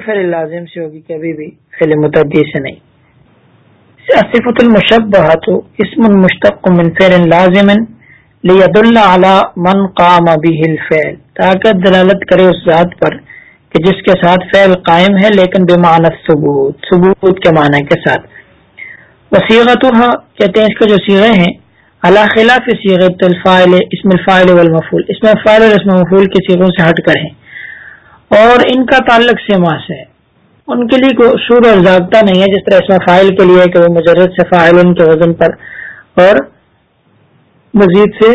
فعل لازم سے ہوگی کبھی بھی فعل متعدی سے نہیں۔ صفت المشبہ تو اسم المشتق من فعل لازم لید اللہ علی من قام به الفعل۔ تاکہ دلالت کرے اس ذات پر کہ جس کے ساتھ فعل قائم ہے، لیکن بمعنی ثبوت ثبوت کے معنی کے ساتھ۔ وسیغتها کہتے ہیں اس کا جو سیغے ہیں اللہ خلاف سیغت الفاعل، اسم الفاعل والمفعول۔ اسم الفاعل اور اسم مفعول کے سیغوں سے ہٹ کر ہیں۔ اور ان کا تعلق سما سے ان کے لیے کوئی اصول اور ضابطہ نہیں ہے جس طرح اس میں فائل کے لیے کہ وہ مجرد سے فائل ان کے وزن پر اور مزید سے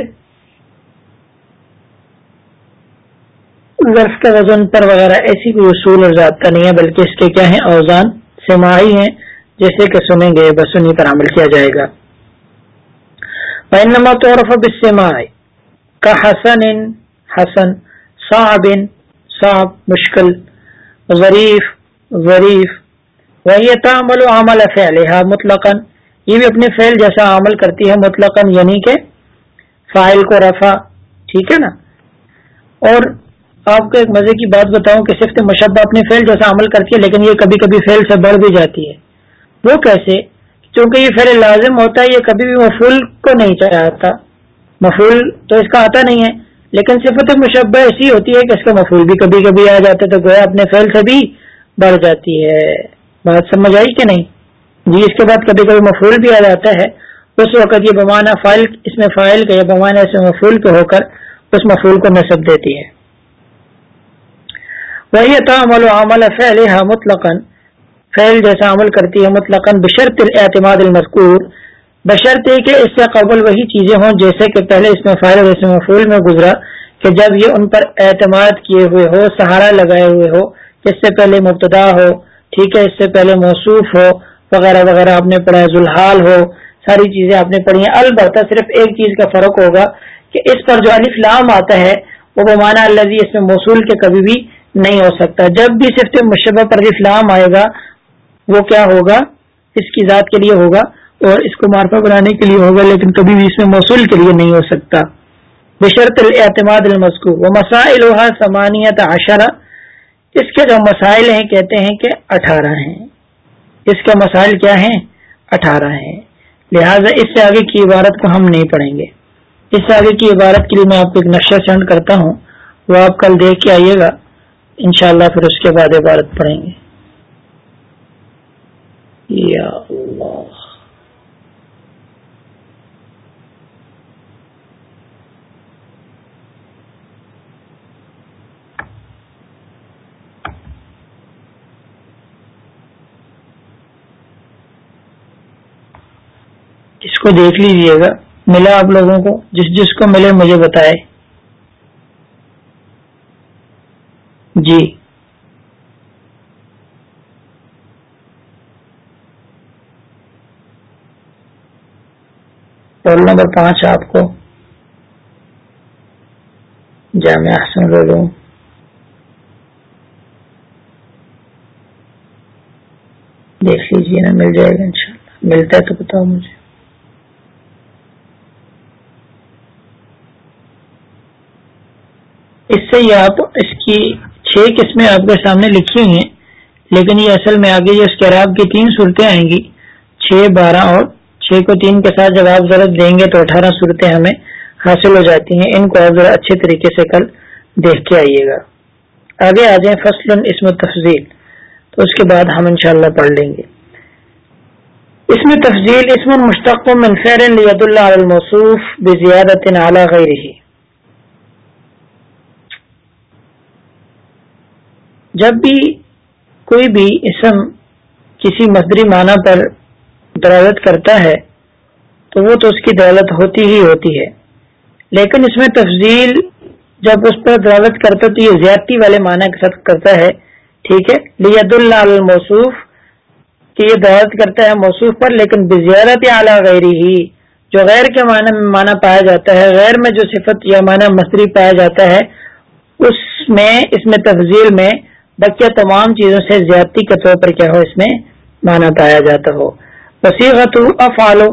ظرف کے وزن پر وغیرہ ایسی کوئی اصول اور ضابطہ نہیں ہے، بلکہ اس کے کیا ہیں؟ اوزان سماعی ہیں، جیسے کہ سنیں گے، بس انہیں پر عمل کیا جائے گا۔ بینما طورف بسماع کا حسن حسن صعب صاحب مشکل، ظریف ظریف۔ وہی تعمل و عمل فعلها مطلقا۔ یہ بھی اپنے فعل جیسا عمل کرتی ہے مطلقا یعنی کہ فائل کو رفع، ٹھیک ہے نا؟ اور آپ کو ایک مزے کی بات بتاؤں کہ صرف مشبہ اپنے فعل جیسا عمل کرتی ہے، لیکن یہ کبھی کبھی فعل سے بڑھ بھی جاتی ہے۔ وہ کیسے؟ کیونکہ یہ فعل لازم ہوتا ہے، یہ کبھی بھی مفول کو نہیں چاہتا۔ مفول تو اس کا آتا نہیں ہے۔ لیکن صفت مشبہ ایسی ہوتی ہے کہ اس کا مفول بھی کبھی کبھی آ جاتا ہے تو گویا اپنے فیل سے بھی بڑھ جاتی ہے۔ بات سمجھ آئی کہ نہیں؟ جی اس کے بعد کبھی کبھی مفول بھی آ جاتا ہے۔ اس وقت یہ بمانا فائل، اس میں فائل کا یا بمانا اس میں مفول کے ہو کر اس مفول کو نصب دیتی ہے۔ وہی تعمل عمل فعل مطلق فعل جیسا عمل کرتی ہے مطلق بشرط الاعتماد المذکور۔ بشرط کہ اس سے قبل وہی چیزیں ہوں جیسے کہ پہلے اس میں فائل اور اس میں مفول میں گزرا کہ جب یہ ان پر اعتماد کیے ہوئے ہو، سہارا لگائے ہوئے ہو، اس سے پہلے مبتدا ہو، ٹھیک ہے، اس سے پہلے موصوف ہو، وغیرہ وغیرہ آپ نے پڑھا، ذوالحال ہو، ساری چیزیں آپ نے پڑھی ہیں۔ البتہ صرف ایک چیز کا فرق ہوگا کہ اس پر جو الف لام آتا ہے، وہ بمانا اللہ اس میں موصول کے کبھی بھی نہیں ہو سکتا۔ جب بھی صرف مشبہ پر الف لام آئے گا، وہ کیا ہوگا؟ اس کی ذات کے لیے ہوگا۔ اور اس کو مارفا بنانے کے لیے ہوگا، لیکن کبھی بھی اس میں موصول کے لیے نہیں ہو سکتا۔ بشرط الاعتماد المسکو وہ مسائل سمانیت عشرہ۔ اس کے جو مسائل ہیں، کہتے ہیں کہ اٹھارہ ہیں۔ اس کے مسائل کیا ہیں؟ اٹھارہ ہیں۔ لہذا اس سے آگے کی عبارت کو ہم نہیں پڑھیں گے۔ اس سے آگے کی عبارت کے لیے میں آپ کو ایک نقشہ سینڈ کرتا ہوں۔ وہ آپ کل دیکھ کے آئیے گا۔ انشاءاللہ پھر اس کے بعد عبارت پڑھیں گے۔ یا اللہ اس کو دیکھ لیجیے گا، ملا آپ لوگوں کو، جس جس کو ملے مجھے بتائے۔ جی۔ رول نمبر پانچ آپ کو۔ جامع حسن رولوں دیکھ لیجیے نا، مل جائے گا انشاءاللہ۔ ملتا ہے تو بتاؤ مجھے۔ اس سے یہ آپ اس کی چھ قسمیں آپ کے سامنے لکھی ہوئی ہیں، لیکن یہ اصل میں آگے یہ اسکراب کی تین صورتیں آئیں گی، چھ، بارہ اور چھ کو تین کے ساتھ جب آپ ضرورت دیں گے تو اٹھارہ صورتیں ہمیں حاصل ہو جاتی ہیں۔ ان کو آپ ذرا اچھے طریقے سے کل دیکھ کے آئیے گا۔ آگے آ جائیں فصل اسم تفضیل تو اس کے بعد ہم انشاءاللہ پڑھ لیں گے۔ اس میں تفضیل اسم مشتق منفیر لید اللہ الموصوف بزیادت اعلیٰ غیر جب بھی کوئی بھی اسم کسی مصدری معنی پر دلالت کرتا ہے، تو وہ تو اس کی دلالت ہوتی ہی ہوتی ہے۔ لیکن اس میں تفضیل جب اس پر دلالت کرتا تو یہ زیادتی والے معنی کے ساتھ کرتا ہے۔ ٹھیک ہے؟ لید اللہ الموصوف کہ یہ دلالت کرتا ہے موصوف پر، لیکن بزیارت اعلیٰ غیر ہی جو غیر کے معنی میں معنی پایا جاتا ہے، غیر میں جو صفت یا معنی مصدری پایا جاتا ہے، اس میں اس میں تفضیل میں بچہ تمام چیزوں سے زیادتی کے طور پر کیا ہو اس میں مانا پایا جاتا ہو۔ وسیغت افعالو،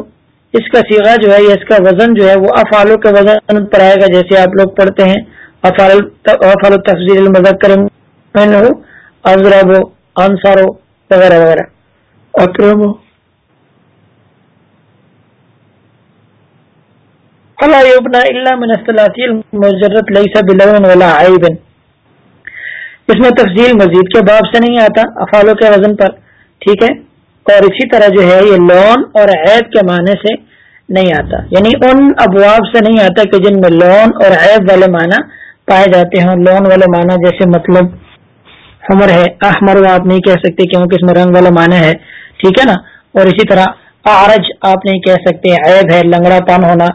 اس کا سیغا جو ہے یا اس کا وزن جو ہے وہ افعالو کے وزن پر آئے گا، جیسے آپ لوگ پڑھتے ہیں۔ افعال تفضیل المذکر اضرب انصارو وغیرہ وغیرہ۔ اکرم اللہ من مجرت ليس بلون ولا عیب۔ اس میں تفضیل مزید کے باب سے نہیں آتا، افعالوں کے وزن پر، ٹھیک ہے؟ اور اسی طرح جو ہے یہ لون اور عیب کے معنی سے نہیں آتا۔ یعنی ان ابواب سے نہیں آتا کہ جن میں لون اور عیب والے معنی پائے جاتے ہیں لون والے معنی جیسے مطلب حمر ہے، احمر آپ نہیں کہہ سکتے کیونکہ اس میں رنگ والا معنی ہے، ٹھیک ہے نا؟ اور اسی طرح آرج آپ نہیں کہہ سکتے، عیب ہے، لنگڑا پان ہونا۔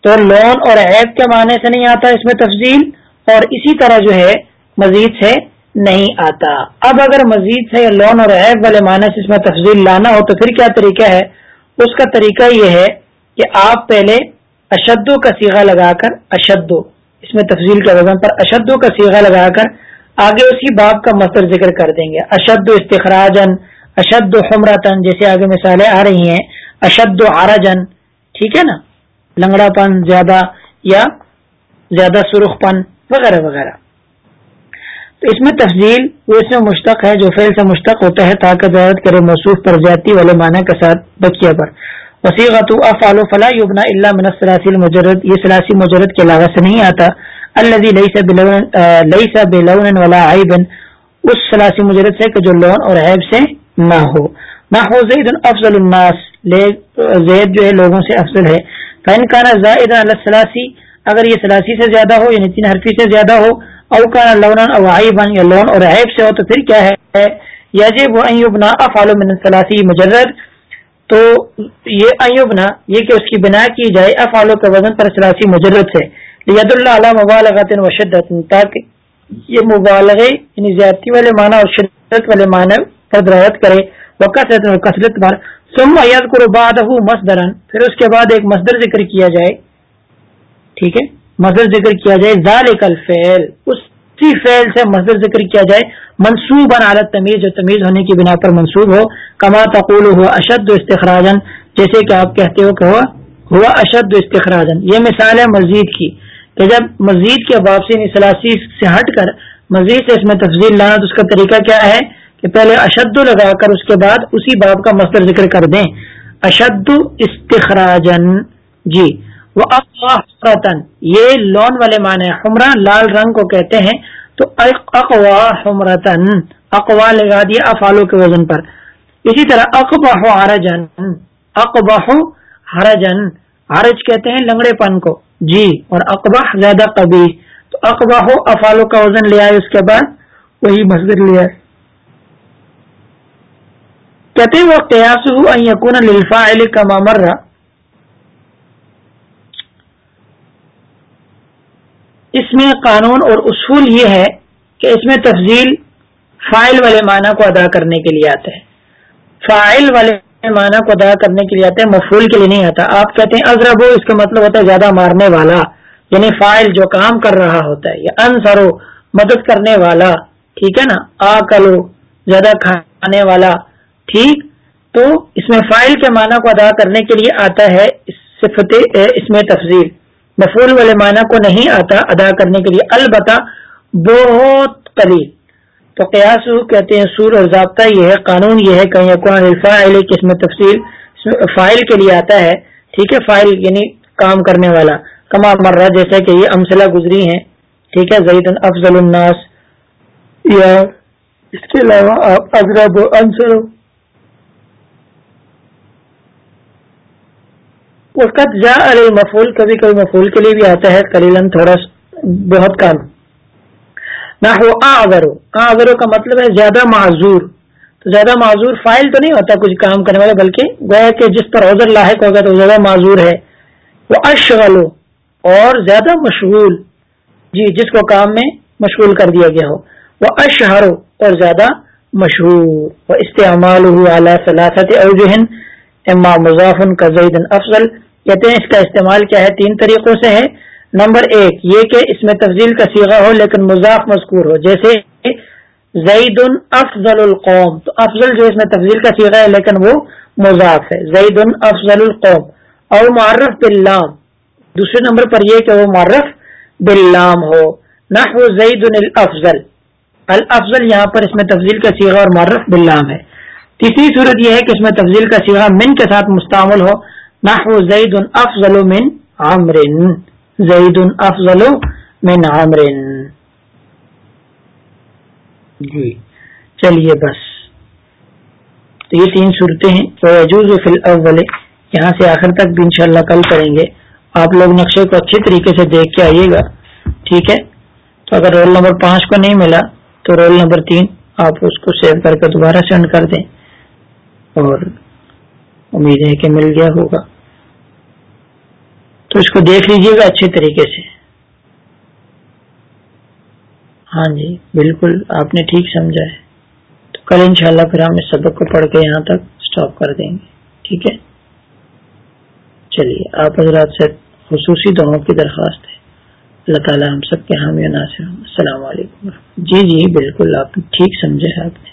تو لون اور عیب کے معنی سے نہیں آتا اس میں تفضیل۔ اور اسی طرح جو ہے مزید سے نہیں آتا۔ اب اگر مزید سے لون اور عیب والے معنی سے اس میں تفضیل لانا ہو تو پھر کیا طریقہ ہے؟ اس کا طریقہ یہ ہے کہ آپ پہلے اشدو کا سیگا لگا کر اشدو، اس میں تفضیل کے وزن پر اشدو کا سیگا لگا کر آگے اسی باپ کا مصدر ذکر کر دیں گے۔ اشد و استخراجن اشد و حمرتن جیسے آگے مثالیں آ رہی ہیں۔ اشد و آراجن ٹھیک ہے نا؟ لنگڑا پن زیادہ یا زیادہ سرخ پن، وغیرہ وغیرہ۔ تو اس میں تفضیل وہ اس میں مشتق ہے جو فیل سے مشتق ہوتا ہے تاکہ ضرورت کرے موصوف پر جاتی والے معنی کے ساتھ بکیا پر۔ وسیقت افعال و فلاح یبنا اللہ من سلاسی مجرد یہ سلاسی مجرد کے علاوہ سے نہیں آتا۔ اللہ لئی سا بے لون ولا عیبن اس سلاسی مجرد سے کہ جو لون اور عیب سے نہ ہو۔ نہ زید افضل الناس؟ زید جو ہے لوگوں سے افضل ہے۔ فین کانا زائد السلاسی اگر یہ سلاسی سے زیادہ ہو یعنی تین حرفی سے زیادہ ہو اوکان لون او عیبن یا لون اور عیب سے ہو تو پھر کیا ہے؟ یجب ایوبنا افعال من ثلاثی مجرد۔ تو یہ ایوبنا یہ کہ اس کی بنا کی جائے افعالوں کے وزن پر ثلاثی مجرد سے لید اللہ علی مبالغت و شدت، تاکہ یہ مبالغے یعنی زیادتی والے معنی اور شدت والے معنی پر دراوت کرے۔ وکثرت اور کثرت پر۔ ثم یذکر بعده مصدرا پھر اس کے بعد ایک مصدر ذکر کیا جائے۔ ٹھیک ہے؟ مزر ذکر کیا جائے، ذالک الفعل اسی فعل سے مزر ذکر کیا جائے منصوب عالت تمیز جو تمیز ہونے کی بنا پر منصوب ہو، کما تقول ہوا اشد و استخراجن جیسے کہ آپ کہتے ہو کہ ہوا ہوا اشد و استخراجن یہ مثال ہے مزید کی، کہ جب مزید کے واپسی سلاسی سے ہٹ کر، مزید سے اس میں تفضیل لانا، تو اس کا طریقہ کیا ہے؟ کہ پہلے اشد لگا کر اس کے بعد اسی باب کا مستر ذکر کر دیں۔ اشد استخراجن جی۔ یہ لون والے معنی حمرہ، لال رنگ کو کہتے ہیں، تو اقوا حمرتن اقوا لگا دیا افالو کے وزن پر۔ اسی طرح اقبا ہرجن اقبا ہرجن ہرج کہتے ہیں لنگڑے پن کو۔ جی اور اقبا زیادہ قبی تو اقبا ہو افالو کا وزن لے آئے اس کے بعد، وہی مسجد لے آئے۔ کہتے وہ قیاس ہو یقون للفا علی کا اس میں قانون اور اصول یہ ہے کہ اس میں تفضیل فائل والے معنی کو ادا کرنے کے لیے آتا ہے فائل والے معنی کو ادا کرنے کے لیے آتا ہے مفول کے لیے نہیں آتا۔ آپ کہتے ہیں ازربو اس کا مطلب ہوتا ہے زیادہ مارنے والا یعنی فائل جو کام کر رہا ہوتا ہے، یا انسرو مدد کرنے والا، ٹھیک ہے نا؟ آ کلو زیادہ کھانے والا، ٹھیک؟ تو اس میں فائل کے معنی کو ادا کرنے کے لیے آتا ہے صفت، اس میں تفضیل۔ مفول والے معنی کو نہیں آتا ادا کرنے کے لیے۔ البتہ بہت قریب تو قیاس کہتے ہیں سور اور ضابطہ یہ ہے، قانون یہ ہے، کہیں قرآن الفاعل کس میں تفصیل فائل کے لیے آتا ہے۔ ٹھیک ہے فائل یعنی کام کرنے والا۔ کما مرہ، جیسا کہ یہ امسلہ گزری ہیں۔ ٹھیک ہے زید افضل الناس۔ یا اس کے علاوہ آپ اضرب انصر۔ وقت جا ارے مفول کبھی کبھی مفول کے لیے بھی آتا ہے کلیلن تھوڑا بہت کم۔ نہ ہو آرو کا مطلب ہے زیادہ معذور۔ تو زیادہ معذور فائل تو نہیں ہوتا کچھ کام کرنے والا، بلکہ گویا کہ جس پر عذر لاحق ہوگا تو زیادہ معذور ہے۔ وہ اشغل، اور زیادہ مشغول۔ جی جس کو کام میں مشغول کر دیا گیا ہو۔ وہ اشہر، اور زیادہ مشہور۔ وہ استعمال اعلیٰ صلاحت اوجہن اما مضافن کا زید افضل۔ کہتے ہیں اس کا استعمال کیا ہے؟ تین طریقوں سے ہے۔ نمبر ایک، یہ کہ اس میں تفضیل کا سیگا ہو لیکن مضاف مذکور ہو۔ جیسے زید افضل القوم۔ تو افضل جو اس میں تفضیل کا سیگا ہے لیکن وہ مضاف ہے۔ زید افضل القوم۔ اور معرف باللام۔ دوسرے نمبر پر یہ کہ وہ معرف باللام ہو۔ نہ زید الافضل۔ الافضل یہاں پر اس میں تفضیل کا سیگا اور معرف بلام ہے۔ تیسری صورت یہ ہے کہ اس میں تفضیل کا سیگا من کے ساتھ مستعمل ہو۔ نہ زید افضل من عامر زید افضل من عامر جی چلیے بس. تو یہ تین صورتیں ہیں. تو فی الاول یہاں سے آخر تک بھی انشاءاللہ کل کریں گے. آپ لوگ نقشے کو اچھے طریقے سے دیکھ کے آئیے گا. ٹھیک ہے؟ تو اگر رول نمبر پانچ کو نہیں ملا، تو رول نمبر تین آپ اس کو سیو کر کے دوبارہ سینڈ کر دیں اور امید ہے کہ مل گیا ہوگا. تو اس کو دیکھ لیجیے گا اچھے طریقے سے۔ ہاں جی بالکل آپ نے ٹھیک سمجھا ہے۔ تو کل انشاءاللہ پھر ہم اس سبق کو پڑھ کے یہاں تک سٹاپ کر دیں گے۔ ٹھیک ہے؟ چلیے، آپ حضرات سے خصوصی دعاؤں کی درخواست ہے۔ اللہ تعالیٰ ہم سب کے حامی ناصر السلام علیکم۔ جی جی بالکل، آپ ٹھیک سمجھے آپ نے۔